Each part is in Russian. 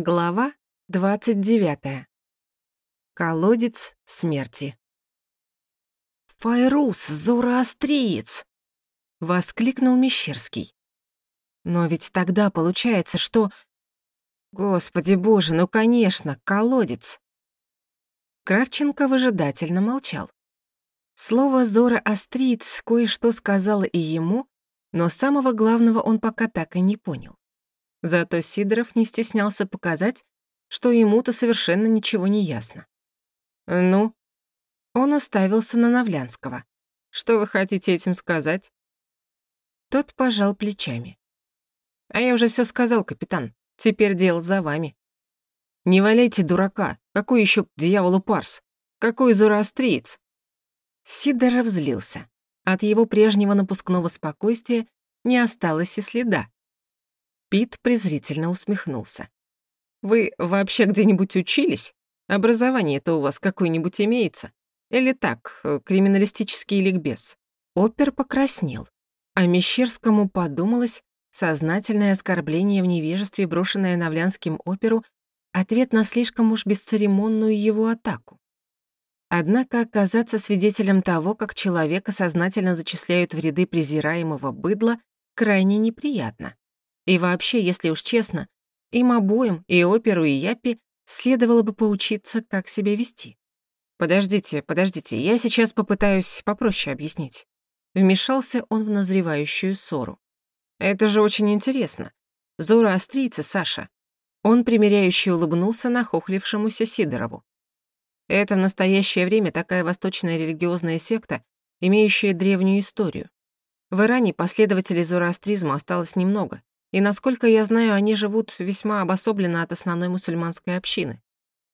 Глава 29. Колодец смерти. «Файрус, зороастриец!» — воскликнул Мещерский. «Но ведь тогда получается, что...» «Господи боже, ну конечно, колодец!» Кравченко выжидательно молчал. Слово «зороастриец» кое-что сказала и ему, но самого главного он пока так и не понял. Зато Сидоров не стеснялся показать, что ему-то совершенно ничего не ясно. «Ну?» Он уставился на Навлянского. «Что вы хотите этим сказать?» Тот пожал плечами. «А я уже все сказал, капитан. Теперь дело за вами». «Не валяйте дурака. Какой еще к дьяволу парс? Какой зороастриец?» Сидоров злился. От его прежнего напускного спокойствия не осталось и следа. Пит презрительно усмехнулся. «Вы вообще где-нибудь учились? Образование-то у вас какое-нибудь имеется? Или так, э, криминалистический ликбез?» Опер покраснел, а Мещерскому подумалось, сознательное оскорбление в невежестве, брошенное Навлянским оперу, ответ на слишком уж бесцеремонную его атаку. Однако оказаться свидетелем того, как человека сознательно зачисляют в ряды презираемого быдла, крайне неприятно. И вообще, если уж честно, им обоим, и оперу, и Япи, следовало бы поучиться, как себя вести. «Подождите, подождите, я сейчас попытаюсь попроще объяснить». Вмешался он в назревающую ссору. «Это же очень интересно. Зора острийца, Саша». Он примиряюще улыбнулся нахохлившемуся Сидорову. Это в настоящее время такая восточная религиозная секта, имеющая древнюю историю. В Иране последователей зороастризма осталось немного, и, насколько я знаю, они живут весьма обособленно от основной мусульманской общины.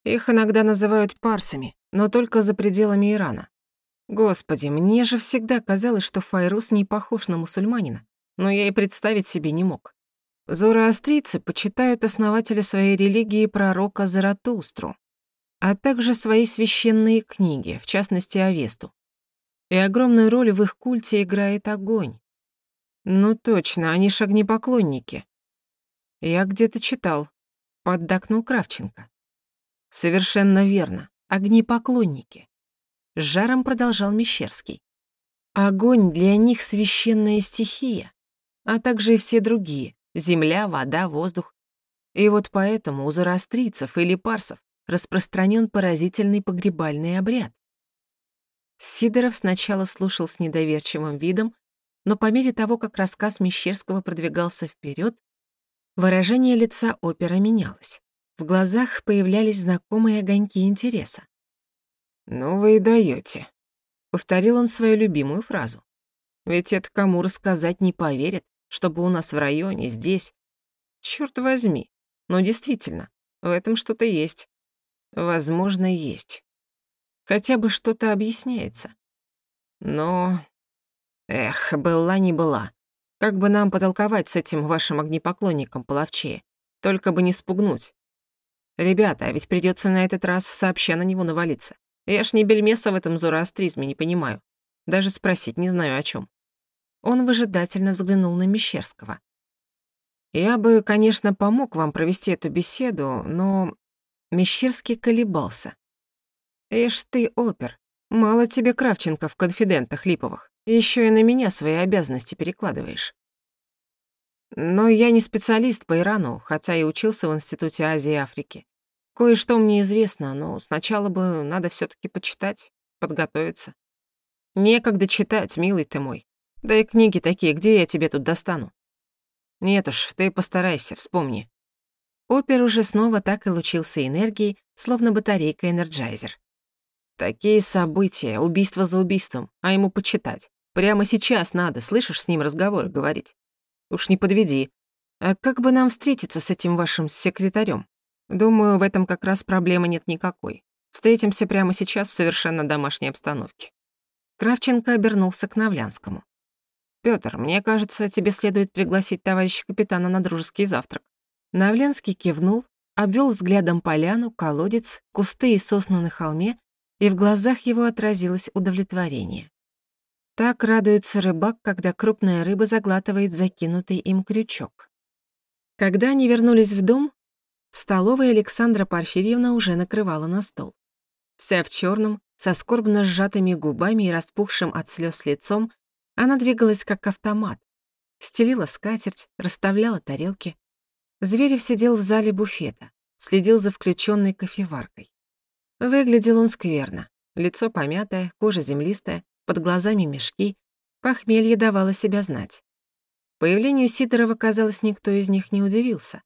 Их иногда называют парсами, но только за пределами Ирана. Господи, мне же всегда казалось, что Файрус не похож на мусульманина, но я и представить себе не мог. Зороастрийцы почитают основателя своей религии пророка Заратустру, а также свои священные книги, в частности, Авесту. И огромную роль в их культе играет огонь. Ну точно, они ж огнепоклонники. Я где-то читал, поддакнул Кравченко. Совершенно верно, огнепоклонники. С жаром продолжал Мещерский. Огонь для них священная стихия, а также и все другие — земля, вода, воздух. И вот поэтому у зороастрийцев или парсов распространен поразительный погребальный обряд. Сидоров сначала слушал с недоверчивым видом, но по мере того, как рассказ Мещерского продвигался вперед, выражение лица опера менялось. В глазах появлялись знакомые огоньки интереса. «Ну вы и даёте», — повторил он свою любимую фразу. «Ведь это кому рассказать не поверят, чтобы у нас в районе, здесь. Чёрт возьми, но действительно, в этом что-то есть. Возможно, есть. Хотя бы что-то объясняется. Но Эх, была не была. Как бы нам потолковать с этим вашим огнепоклонником половчее? Только бы не спугнуть. Ребята, а ведь придется на этот раз сообща на него навалиться. Я ж не бельмеса в этом зороастризме не понимаю. Даже спросить не знаю о чем. Он выжидательно взглянул на Мещерского. Я бы, конечно, помог вам провести эту беседу, но... Мещерский колебался. Эш ты, опер, мало тебе Кравченко в конфидентах липовых. Еще и на меня свои обязанности перекладываешь. Но я не специалист по Ирану, хотя и учился в Институте Азии и Африки. Кое-что мне известно, но сначала бы надо все таки почитать, подготовиться. Некогда читать, милый ты мой. Да и книги такие, где я тебе тут достану? Нет уж, ты постарайся, вспомни. Опер уже снова так и лучился энергией, словно батарейка Energizer. Такие события, убийство за убийством, а ему почитать. Прямо сейчас надо, слышишь, с ним разговоры говорить. Уж не подведи. А как бы нам встретиться с этим вашим секретарем? Думаю, в этом как раз проблемы нет никакой. Встретимся прямо сейчас в совершенно домашней обстановке. Кравченко обернулся к Навлянскому. Пётр, мне кажется, тебе следует пригласить товарища капитана на дружеский завтрак. Навлянский кивнул, обвел взглядом поляну, колодец, кусты и сосны на холме, и в глазах его отразилось удовлетворение. Так радуется рыбак, когда крупная рыба заглатывает закинутый им крючок. Когда они вернулись в дом, В столовой Александра Порфирьевна уже накрывала на стол. Вся в черном, со скорбно сжатыми губами и распухшим от слез лицом, она двигалась как автомат. Стелила скатерть, расставляла тарелки. Зверев сидел в зале буфета, следил за включенной кофеваркой. Выглядел он скверно. Лицо помятое, кожа землистая, под глазами мешки. Похмелье давало себя знать. Появлению Сидорова, казалось, никто из них не удивился.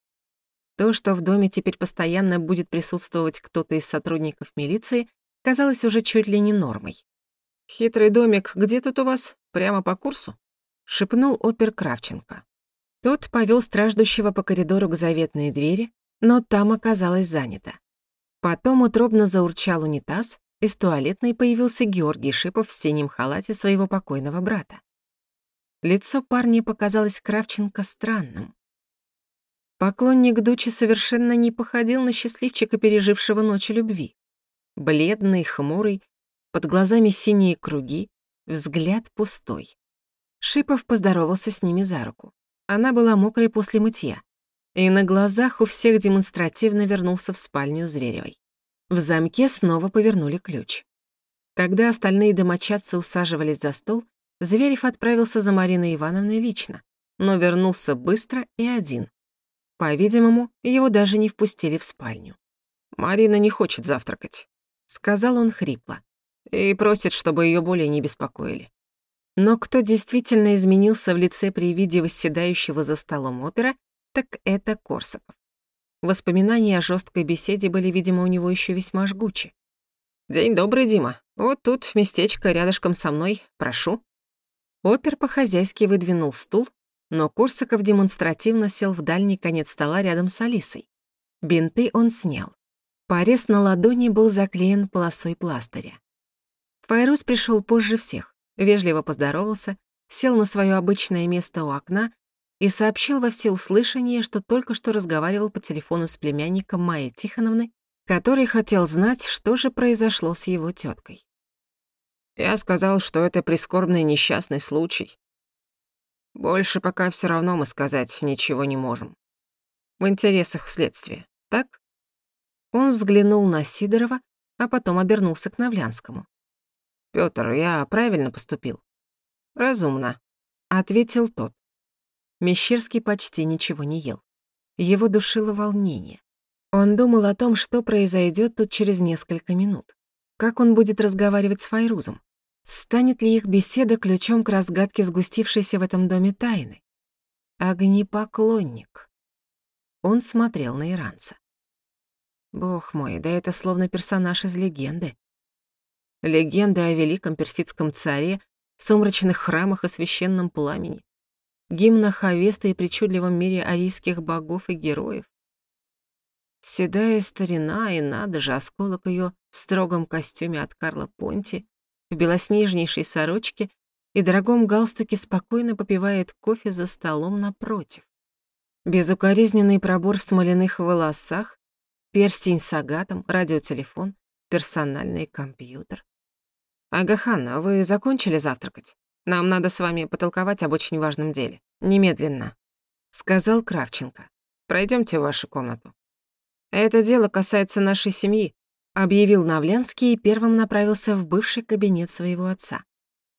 То, что в доме теперь постоянно будет присутствовать кто-то из сотрудников милиции, казалось уже чуть ли не нормой. «Хитрый домик где тут у вас? Прямо по курсу?» — шепнул опер Кравченко. Тот повел страждущего по коридору к заветной двери, но там оказалось занято. Потом утробно заурчал унитаз, из туалетной появился Георгий Шипов в синем халате своего покойного брата. Лицо парня показалось Кравченко странным. Поклонник Дучи совершенно не походил на счастливчика, пережившего ночь любви. Бледный, хмурый, под глазами синие круги, взгляд пустой. Шипов поздоровался с ними за руку. Она была мокрой после мытья. И на глазах у всех демонстративно вернулся в спальню Зверевой. В замке снова повернули ключ. Когда остальные домочадцы усаживались за стол, Зверев отправился за Мариной Ивановной лично, но вернулся быстро и один. По-видимому, его даже не впустили в спальню. «Марина не хочет завтракать», — сказал он хрипло, «и просит, чтобы ее более не беспокоили». Но кто действительно изменился в лице при виде восседающего за столом опера, так это Корсаков. Воспоминания о жесткой беседе были, видимо, у него еще весьма жгучи. «День добрый, Дима. Вот тут местечко рядышком со мной. Прошу». Опер по-хозяйски выдвинул стул, но Корсаков демонстративно сел в дальний конец стола рядом с Алисой. Бинты он снял. Порез на ладони был заклеен полосой пластыря. Файрус пришел позже всех, вежливо поздоровался, сел на свое обычное место у окна и сообщил во всеуслышание, что только что разговаривал по телефону с племянником Майи Тихоновны, который хотел знать, что же произошло с его теткой. «Я сказал, что это прискорбный несчастный случай», больше пока все равно мы сказать ничего не можем. В интересах следствия, так? Он взглянул на Сидорова, а потом обернулся к Навлянскому. Пётр, я правильно поступил? Разумно, ответил тот. Мещерский почти ничего не ел. Его душило волнение. Он думал о том, что произойдет тут через несколько минут. Как он будет разговаривать с Файрузом? Станет ли их беседа ключом к разгадке сгустившейся в этом доме тайны? Огнепоклонник. Он смотрел на иранца. Бог мой, да это словно персонаж из легенды. Легенда о великом персидском царе, сумрачных храмах и священном пламени, гимнах Авеста и причудливом мире арийских богов и героев. Седая старина, и надо же, осколок ее в строгом костюме от Карла Понти, в белоснежнейшей сорочке и дорогом галстуке спокойно попивает кофе за столом напротив. Безукоризненный пробор в смоляных волосах, перстень с агатом, радиотелефон, персональный компьютер. «Агаханна, вы закончили завтракать? Нам надо с вами потолковать об очень важном деле. Немедленно», — сказал Кравченко. Пройдемте в вашу комнату. Это дело касается нашей семьи, объявил Навлянский и первым направился в бывший кабинет своего отца.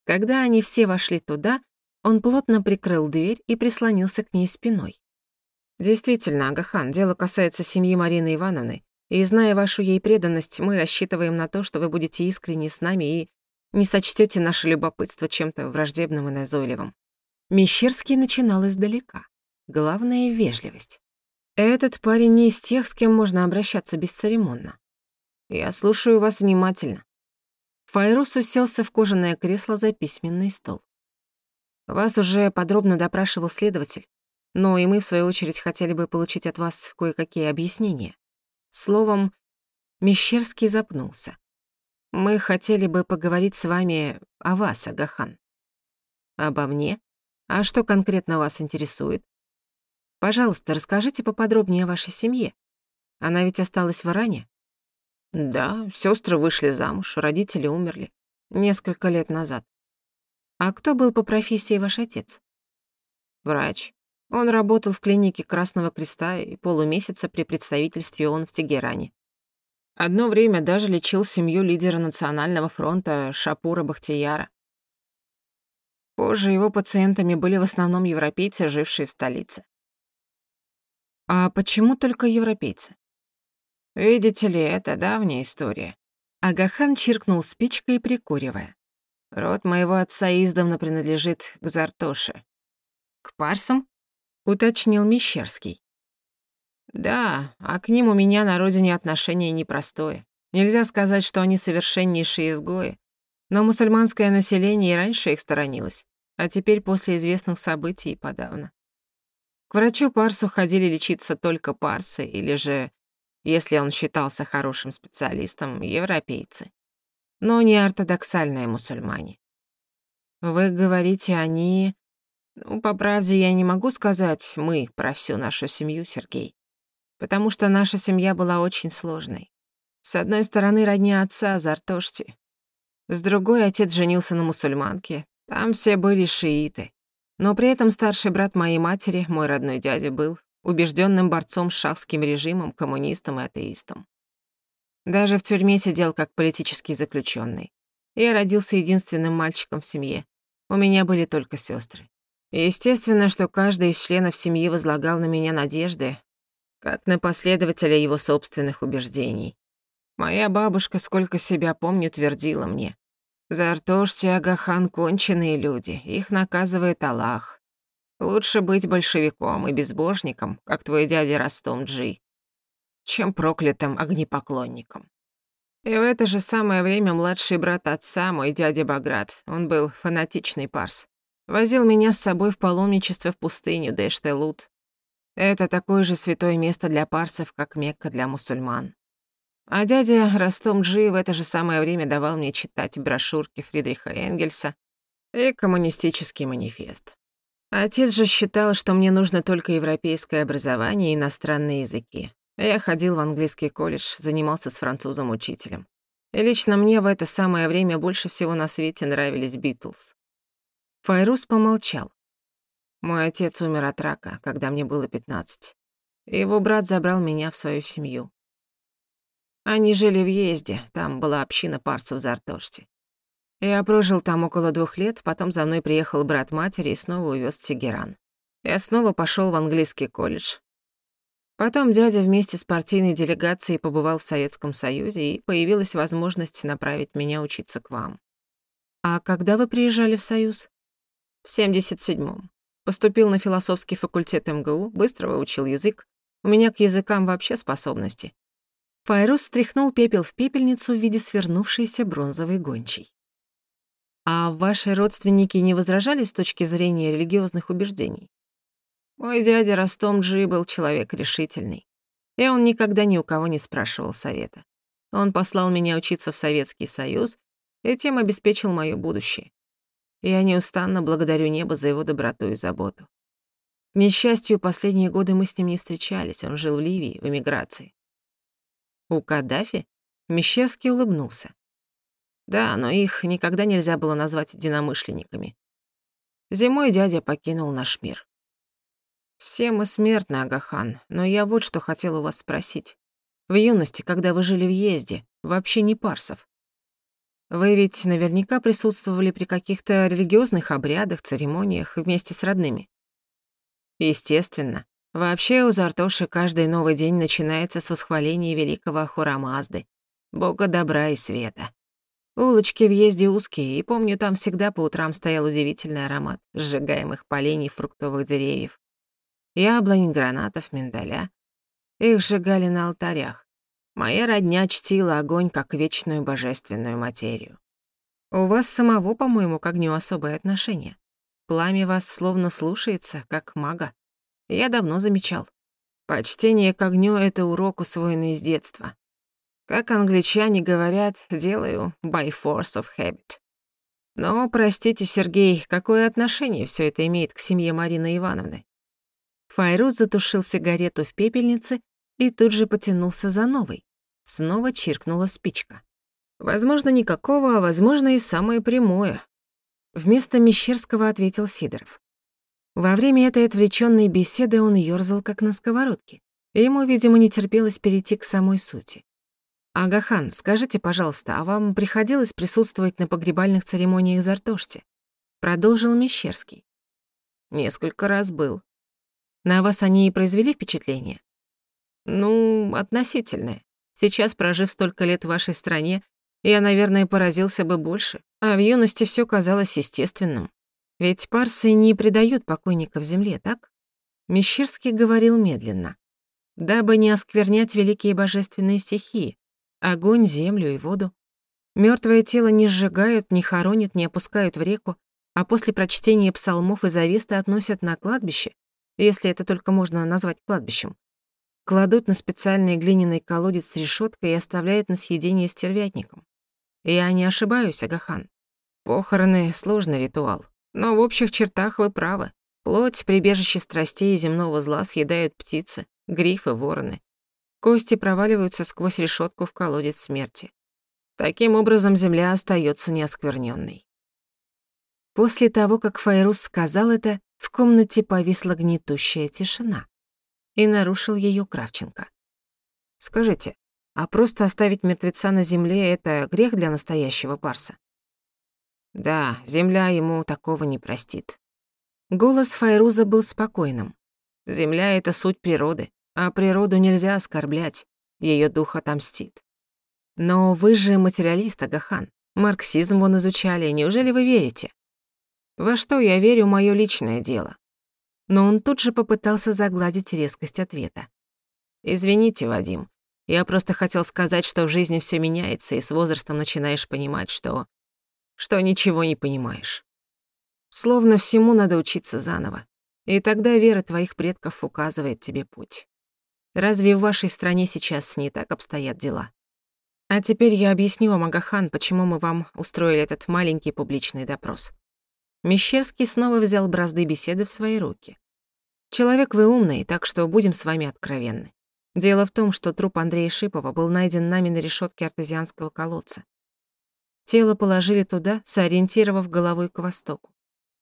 Когда они все вошли туда, он плотно прикрыл дверь и прислонился к ней спиной. «Действительно, Агахан, дело касается семьи Марины Ивановны, и, зная вашу ей преданность, мы рассчитываем на то, что вы будете искренни с нами и не сочтете наше любопытство чем-то враждебным и назойливым». Мещерский начинал издалека. Главное — вежливость. Этот парень не из тех, с кем можно обращаться бесцеремонно. Я слушаю вас внимательно. Файрус уселся в кожаное кресло за письменный стол. Вас уже подробно допрашивал следователь, но и мы, в свою очередь, хотели бы получить от вас кое-какие объяснения. Словом, Мещерский запнулся. Мы хотели бы поговорить с вами о вас, Агахан. Обо мне? А что конкретно вас интересует? Пожалуйста, расскажите поподробнее о вашей семье. Она ведь осталась в Иране? Да, сестры вышли замуж, родители умерли. Несколько лет назад. А кто был по профессии ваш отец? Врач. Он работал в клинике Красного Креста и полумесяца при представительстве ООН в Тегеране. Одно время даже лечил семью лидера Национального фронта Шапура Бахтияра. Позже его пациентами были в основном европейцы, жившие в столице. А почему только европейцы? Видите ли, это давняя история. Агахан чиркнул спичкой, прикуривая. Род моего отца издавна принадлежит к Зартоше. К парсам? Уточнил Мещерский. Да, а к ним у меня на родине отношение непростое. Нельзя сказать, что они совершеннейшие изгои. Но мусульманское население и раньше их сторонилось, а теперь после известных событий подавно. К врачу Парсу ходили лечиться только парсы, или же, если он считался хорошим специалистом, европейцы. Но не ортодоксальные мусульмане. Вы говорите, они... Ну, по правде, я не могу сказать «мы» про всю нашу семью, Сергей. Потому что наша семья была очень сложной. С одной стороны, родня отца, Зартошти. С другой, отец женился на мусульманке. Там все были шииты. Но при этом старший брат моей матери, мой родной дядя, был убежденным борцом с шахским режимом, коммунистом и атеистом. Даже в тюрьме сидел как политический заключенный. Я родился единственным мальчиком в семье. У меня были только сестры. Естественно, что каждый из членов семьи возлагал на меня надежды, как на последователя его собственных убеждений. Моя бабушка, сколько себя помню, твердила мне. Зартошти и Агахан — конченые люди, их наказывает Аллах. Лучше быть большевиком и безбожником, как твой дядя Ростом Джи, чем проклятым огнепоклонником. И в это же самое время младший брат отца, мой дядя Баграт, он был фанатичный парс, возил меня с собой в паломничество в пустыню Дэштелут. Это такое же святое место для парсов, как Мекка для мусульман. А дядя Ростом Джи в это же самое время давал мне читать брошюрки Фридриха Энгельса и коммунистический манифест. Отец же считал, что мне нужно только европейское образование и иностранные языки. Я ходил в английский колледж, занимался с французом-учителем. И лично мне в это самое время больше всего на свете нравились Битлз. Файрус помолчал. Мой отец умер от рака, когда мне было 15. Его брат забрал меня в свою семью. Они жили в Езде, там была община парцев в Зартоште. Я прожил там около двух лет, потом за мной приехал брат матери и снова увез в Тегеран. Я снова пошел в английский колледж. Потом дядя вместе с партийной делегацией побывал в Советском Союзе, и появилась возможность направить меня учиться к вам. А когда вы приезжали в Союз? В 77-м. Поступил на философский факультет МГУ, быстро выучил язык. У меня к языкам вообще способности. Файрус стряхнул пепел в пепельницу в виде свернувшейся бронзовой гончей. «А ваши родственники не возражали с точки зрения религиозных убеждений?» Мой дядя Ростом Джи был человек решительный, и он никогда ни у кого не спрашивал совета. Он послал меня учиться в Советский Союз и тем обеспечил моё будущее. Я неустанно благодарю небо за его доброту и заботу. К несчастью, последние годы мы с ним не встречались, он жил в Ливии, в эмиграции. У Каддафи? Мещерский улыбнулся. Да, но их никогда нельзя было назвать единомышленниками. Зимой дядя покинул наш мир. Все мы смертны, Агахан, но я вот что хотел у вас спросить. В юности, когда вы жили в Езде, вообще не парсов. Вы ведь наверняка присутствовали при каких-то религиозных обрядах, церемониях вместе с родными. Естественно. Вообще у Зартоши каждый новый день начинается с восхваления великого Хурамазды, бога добра и света. Улочки в езде узкие, и помню, там всегда по утрам стоял удивительный аромат сжигаемых полений фруктовых деревьев. Яблонь, гранатов, миндаля. Их сжигали на алтарях. Моя родня чтила огонь как вечную божественную материю. У вас самого, по-моему, к огню особое отношение. Пламя вас словно слушается, как мага. Я давно замечал. Почтение к огню — это урок, усвоенный с детства. Как англичане говорят, делаю by force of habit. Но, простите, Сергей, какое отношение все это имеет к семье Марины Ивановны? Файрус затушил сигарету в пепельнице и тут же потянулся за новой. Снова чиркнула спичка. Возможно, никакого, а возможно и самое прямое. Вместо Мещерского ответил Сидоров. Во время этой отвлечённой беседы он ёрзал, как на сковородке. Ему, видимо, не терпелось перейти к самой сути. «Агахан, скажите, пожалуйста, а вам приходилось присутствовать на погребальных церемониях Зартошти?» Продолжил Мещерский. «Несколько раз был. На вас они и произвели впечатление?» «Ну, относительное. Сейчас, прожив столько лет в вашей стране, я, наверное, поразился бы больше. А в юности всё казалось естественным. Ведь парсы не предают покойников земле, так? Мещерский говорил медленно. Дабы не осквернять великие божественные стихии, огонь, землю и воду. Мёртвое тело не сжигают, не хоронят, не опускают в реку, а после прочтения псалмов и завесты относят на кладбище, если это только можно назвать кладбищем. Кладут на специальный глиняный колодец с решёткой и оставляют на съедение стервятникам. Я не ошибаюсь, Агахан. Похороны — сложный ритуал. Но в общих чертах вы правы. Плоть, прибежище страстей и земного зла съедают птицы, грифы, вороны. Кости проваливаются сквозь решетку в колодец смерти. Таким образом, земля остается неоскверненной. После того, как Файрус сказал это, в комнате повисла гнетущая тишина. И нарушил ее Кравченко. «Скажите, а просто оставить мертвеца на земле — это грех для настоящего парса?» Да, земля ему такого не простит. Голос Файруза был спокойным. Земля — это суть природы, а природу нельзя оскорблять, ее дух отомстит. Но вы же материалист, Агахан. Марксизм вон изучали, неужели вы верите? Во что я верю, мое личное дело. Но он тут же попытался загладить резкость ответа. Извините, Вадим, я просто хотел сказать, что в жизни все меняется, и с возрастом начинаешь понимать, что что ничего не понимаешь. Словно всему надо учиться заново. И тогда вера твоих предков указывает тебе путь. Разве в вашей стране сейчас не так обстоят дела? А теперь я объясню вам, Агахан, почему мы вам устроили этот маленький публичный допрос. Мещерский снова взял бразды беседы в свои руки. Человек вы умный, так что будем с вами откровенны. Дело в том, что труп Андрея Шипова был найден нами на решетке артезианского колодца. Тело положили туда, сориентировав головой к востоку.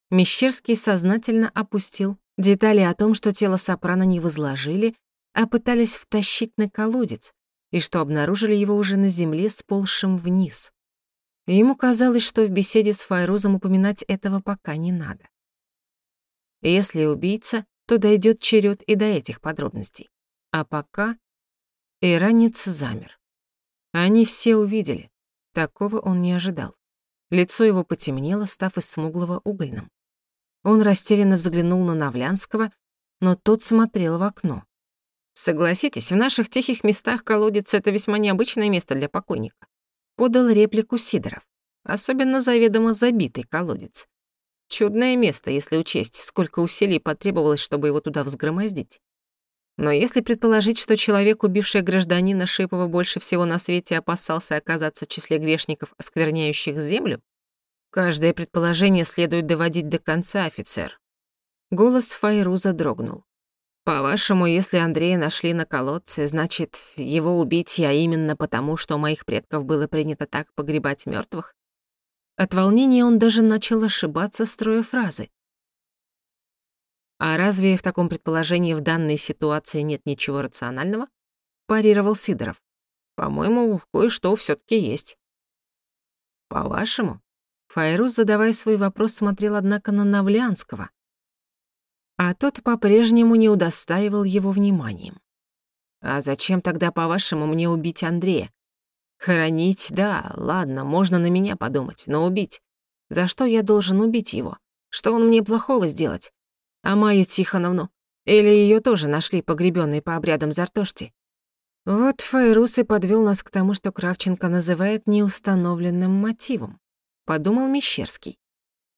Мещерский сознательно опустил детали о том, что тело сопрано не возложили, а пытались втащить на колодец, и что обнаружили его уже на земле, сползшим вниз. Ему казалось, что в беседе с Файрузом упоминать этого пока не надо. Если убийца, то дойдет черед и до этих подробностей. А пока иранец замер. Они все увидели. Такого он не ожидал. Лицо его потемнело, став из смуглого угольным. Он растерянно взглянул на Навлянского, но тот смотрел в окно. «Согласитесь, в наших тихих местах колодец — это весьма необычное место для покойника», — подал реплику Сидоров. Особенно заведомо забитый колодец. Чудное место, если учесть, сколько усилий потребовалось, чтобы его туда взгромоздить. Но если предположить, что человек, убивший гражданина Шипова, больше всего на свете опасался оказаться в числе грешников, оскверняющих землю, каждое предположение следует доводить до конца, офицер. Голос Файруза дрогнул. По-вашему, если Андрея нашли на колодце, значит, его убить я именно потому, что у моих предков было принято так погребать мертвых? От волнения он даже начал ошибаться, строя фразы. А разве в таком предположении в данной ситуации нет ничего рационального? парировал Сидоров. По-моему, кое-что все таки есть. По-вашему? Файрус, задавая свой вопрос, смотрел, однако, на Навлянского. А тот по-прежнему не удостаивал его вниманием. А зачем тогда, по-вашему, мне убить Андрея? Хоронить, да, ладно, можно на меня подумать, но убить. За что я должен убить его? Что он мне плохого сделать? А Майю Тихоновну? Или ее тоже нашли погребенной по обрядам Зартошти? Вот Файрус и подвел нас к тому, что Кравченко называет неустановленным мотивом, подумал Мещерский.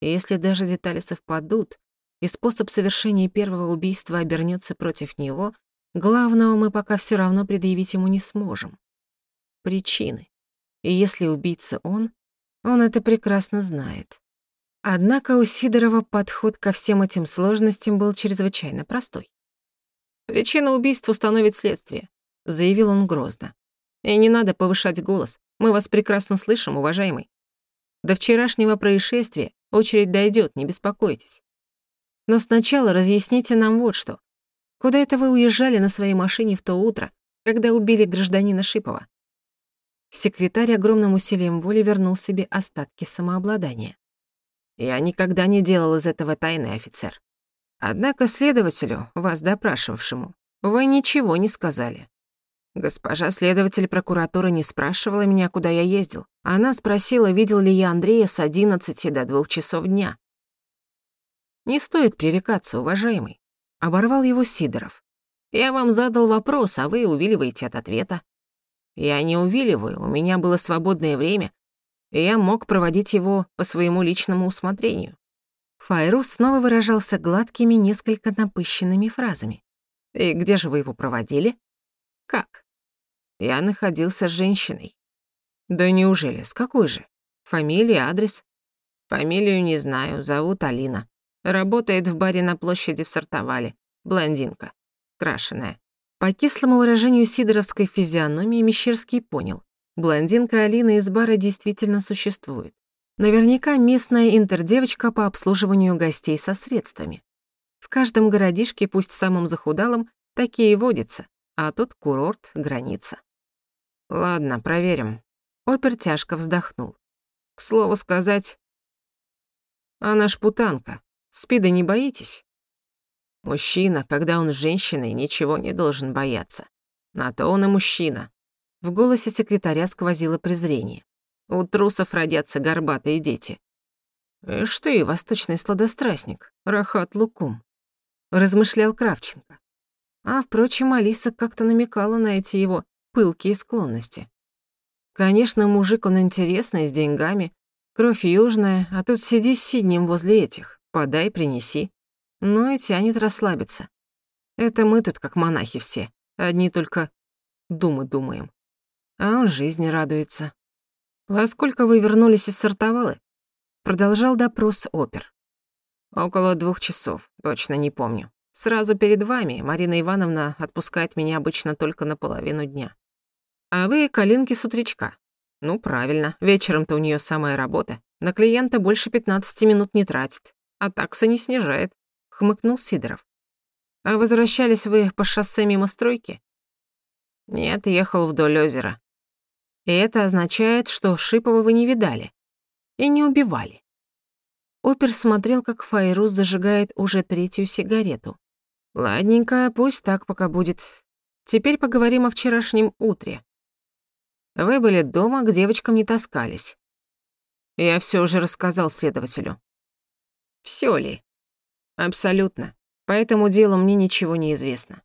Если даже детали совпадут, и способ совершения первого убийства обернется против него, главного мы пока все равно предъявить ему не сможем. Причины. И если убийца он, он это прекрасно знает. Однако у Сидорова подход ко всем этим сложностям был чрезвычайно простой. «Причину убийства установит следствие», — заявил он грозно. «И не надо повышать голос. Мы вас прекрасно слышим, уважаемый. До вчерашнего происшествия очередь дойдет, не беспокойтесь». Но сначала разъясните нам вот что. Куда это вы уезжали на своей машине в то утро, когда убили гражданина Шипова?» Секретарь огромным усилием воли вернул себе остатки самообладания. «Я никогда не делал из этого тайны, офицер. Однако следователю, вас допрашивавшему, вы ничего не сказали. Госпожа следователь прокуратуры не спрашивала меня, куда я ездил. Она спросила, видел ли я Андрея с 11 до 2 часов дня. Не стоит пререкаться, уважаемый. Оборвал его Сидоров. Я вам задал вопрос, а вы увиливаете от ответа. Я не увиливаю, у меня было свободное время, и я мог проводить его по своему личному усмотрению. Файрус снова выражался гладкими, несколько напыщенными фразами. «И где же вы его проводили?» «Как?» «Я находился с женщиной». «Да неужели? С какой же? Фамилия, адрес?» «Фамилию не знаю, зовут Алина. Работает в баре на площади в Сартовале. Блондинка. Крашеная». По кислому выражению сидоровской физиономии Мещерский понял. Блондинка Алина из бара действительно существует. Наверняка местная интердевочка по обслуживанию гостей со средствами. В каждом городишке, пусть самым захудалом, такие водятся, а тут курорт, граница. Ладно, проверим. Опер тяжко вздохнул. К слову сказать, она шпутанка. Спида не боитесь? Мужчина, когда он с женщиной, ничего не должен бояться. На то он и мужчина. В голосе секретаря сквозило презрение. У трусов родятся горбатые дети. «Ишь ты, восточный сладострастник, Рахат Лукум», — размышлял Кравченко. А, впрочем, Алиса как-то намекала на эти его пылкие склонности. Конечно, мужик он интересный, с деньгами, кровь южная, а тут сиди с сиднем возле этих, подай, принеси. Ну и тянет расслабиться. Это мы тут как монахи все, одни только думы думаем. А он жизни радуется. «Во сколько вы вернулись из Сартовалы?» Продолжал допрос опер. «Около двух часов, точно не помню. Сразу перед вами Марина Ивановна отпускает меня обычно только на половину дня. А вы калинки с утречка. Ну, правильно, вечером-то у нее самая работа. На клиента больше 15 минут не тратит, а такса не снижает», — хмыкнул Сидоров. «А возвращались вы по шоссе мимо стройки?» «Нет, ехал вдоль озера. И это означает, что Шипова вы не видали. И не убивали. Опер смотрел, как Файрус зажигает уже третью сигарету. Ладненько, пусть так пока будет. Теперь поговорим о вчерашнем утре. Вы были дома, к девочкам не таскались. Я все уже рассказал следователю. Все ли? Абсолютно. По этому делу мне ничего не известно.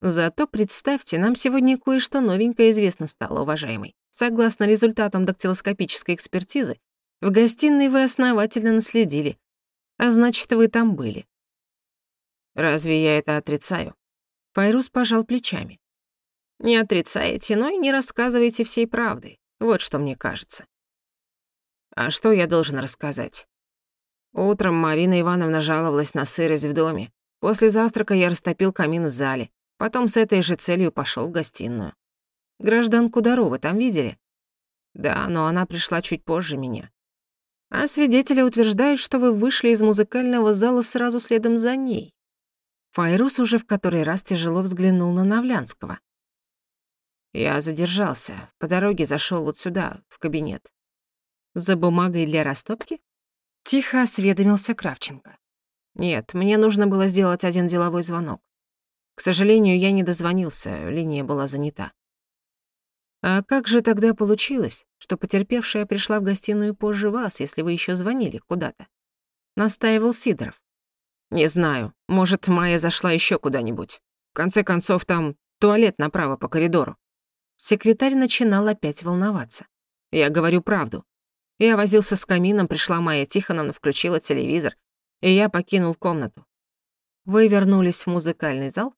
Зато представьте, нам сегодня кое-что новенькое известно стало, уважаемый. Согласно результатам дактилоскопической экспертизы, в гостиной вы основательно наследили, а значит, вы там были. Разве я это отрицаю? Файрус пожал плечами. Не отрицаете, но и не рассказываете всей правды. Вот что мне кажется. А что я должен рассказать? Утром Марина Ивановна жаловалась на сырость в доме. После завтрака я растопил камин в зале. Потом с этой же целью пошел в гостиную. Гражданку Дару там видели? Да, но она пришла чуть позже меня. А свидетели утверждают, что вы вышли из музыкального зала сразу следом за ней. Файрус уже в который раз тяжело взглянул на Навлянского. Я задержался. По дороге зашел вот сюда, в кабинет. За бумагой для растопки? Тихо осведомился Кравченко. Нет, мне нужно было сделать один деловой звонок. К сожалению, я не дозвонился, линия была занята. А как же тогда получилось, что потерпевшая пришла в гостиную позже вас, если вы еще звонили куда-то? Настаивал Сидоров. Не знаю, может, Майя зашла еще куда-нибудь. В конце концов, там туалет направо по коридору. Секретарь начинал опять волноваться. Я говорю правду. Я возился с камином, пришла Майя Тихоновна, включила телевизор, и я покинул комнату. Вы вернулись в музыкальный зал?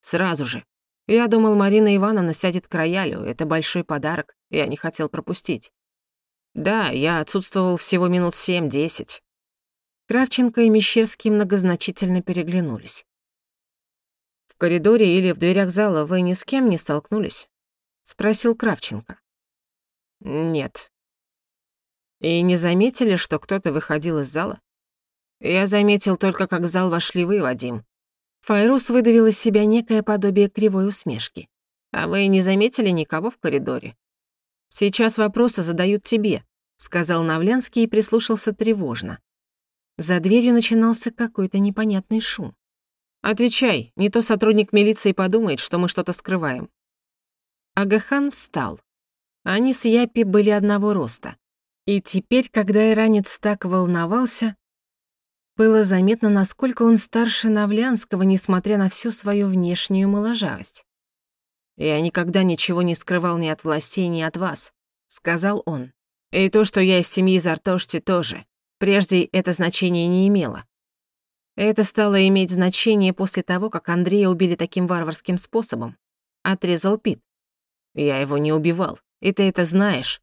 Сразу же. Я думал, Марина Ивановна сядет к роялю. Это большой подарок. Я не хотел пропустить. Да, я отсутствовал всего минут семь-десять. Кравченко и Мещерский многозначительно переглянулись. «В коридоре или в дверях зала вы ни с кем не столкнулись?» — спросил Кравченко. «Нет». «И не заметили, что кто-то выходил из зала?» Я заметил только, как в зал вошли вы, Вадим. Файрус выдавил из себя некое подобие кривой усмешки. А вы не заметили никого в коридоре? Сейчас вопросы задают тебе, сказал Навлянский и прислушался тревожно. За дверью начинался какой-то непонятный шум. Отвечай, не то сотрудник милиции подумает, что мы что-то скрываем. Агахан встал. Они с Япи были одного роста. И теперь, когда иранец так волновался, было заметно, насколько он старше Навлянского, несмотря на всю свою внешнюю моложавость. «Я никогда ничего не скрывал ни от властей, ни от вас», — сказал он. «И то, что я из семьи Зартошти, тоже. Прежде это значение не имело. Это стало иметь значение после того, как Андрея убили таким варварским способом. Отрезал Пит. Я его не убивал, и ты это знаешь.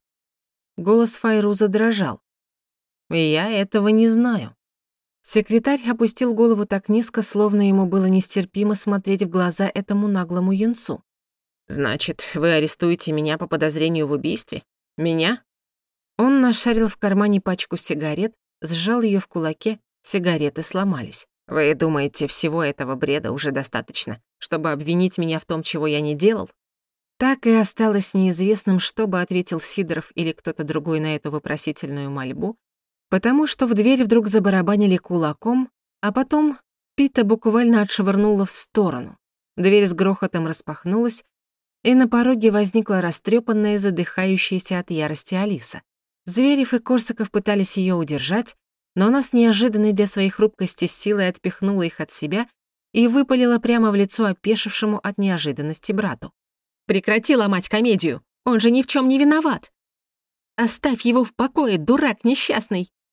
Голос Файруза дрожал. Я этого не знаю. Секретарь опустил голову так низко, словно ему было нестерпимо смотреть в глаза этому наглому юнцу. «Значит, вы арестуете меня по подозрению в убийстве? Меня?» Он нашарил в кармане пачку сигарет, сжал ее в кулаке, сигареты сломались. «Вы думаете, всего этого бреда уже достаточно, чтобы обвинить меня в том, чего я не делал?» Так и осталось неизвестным, что бы ответил Сидоров или кто-то другой на эту вопросительную мольбу, потому что в дверь вдруг забарабанили кулаком, а потом Пита буквально отшвырнула в сторону. Дверь с грохотом распахнулась, и на пороге возникла растрепанная, задыхающаяся от ярости Алиса. Зверев и Корсаков пытались ее удержать, но она с неожиданной для своей хрупкости силой отпихнула их от себя и выпалила прямо в лицо опешившему от неожиданности брату. «Прекрати ломать комедию! Он же ни в чем не виноват! Оставь его в покое, дурак несчастный!»